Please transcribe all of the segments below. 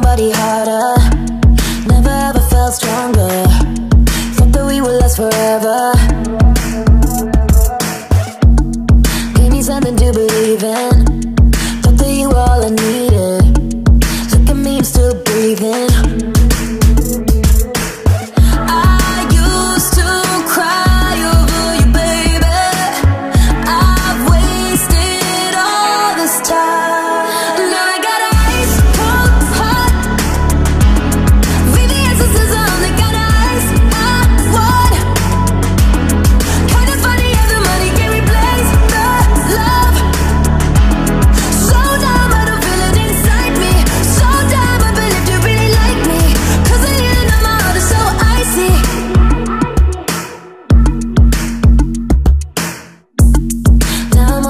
body harder. Never ever felt stronger. Thought that we would last forever.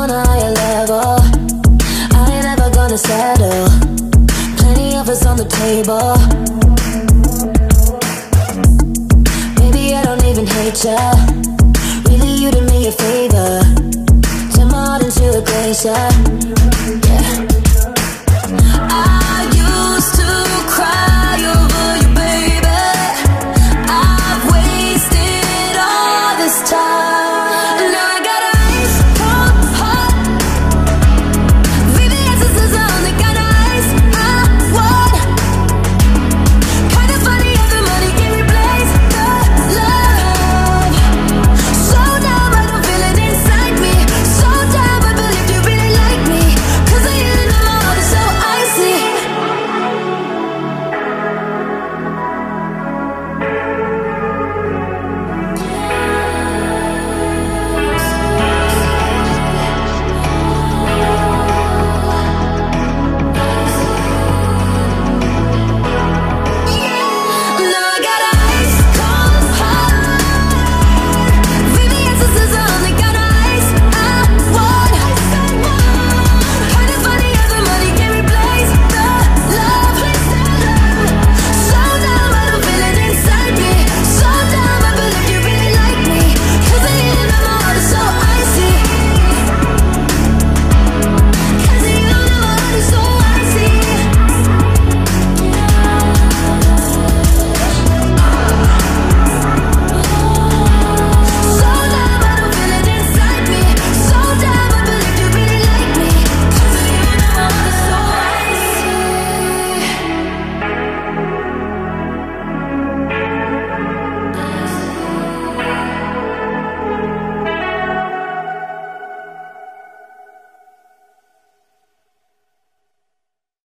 On a higher level. I ain't ever gonna settle. Plenty of us on the table. Maybe I don't even hate ya. Really, you did me a favor. Turn my heart into a glacier.